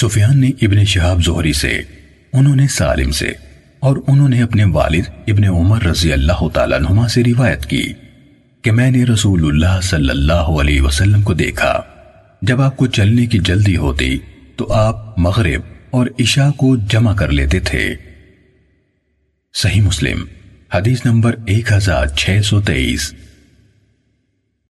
سفیان نے ابن شہاب زہری سے، انہوں نے سالم سے، اور انہوں نے اپنے والد ابن عمر رضی اللہ تعالیٰ نما سے روایت کی کہ میں نے رسول اللہ صلی اللہ علیہ وسلم کو دیکھا۔ جب آپ کو چلنے کی جلدی ہوتی تو آپ مغرب اور عشاء کو جمع کر لیتے تھے۔ صحیح مسلم، حدیث نمبر ایک ہزار چھ سو تیئیس۔